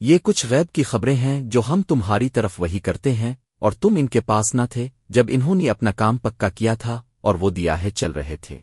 یہ کچھ غیب کی خبریں ہیں جو ہم تمہاری طرف وہی کرتے ہیں، اور تم ان کے پاس نہ تھے جب انہوں نے اپنا کام پکا کیا تھا اور وہ دیا ہے چل رہے تھے۔